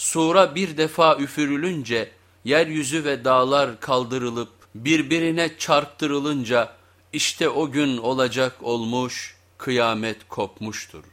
Sura bir defa üfürülünce yeryüzü ve dağlar kaldırılıp birbirine çarptırılınca işte o gün olacak olmuş kıyamet kopmuştur.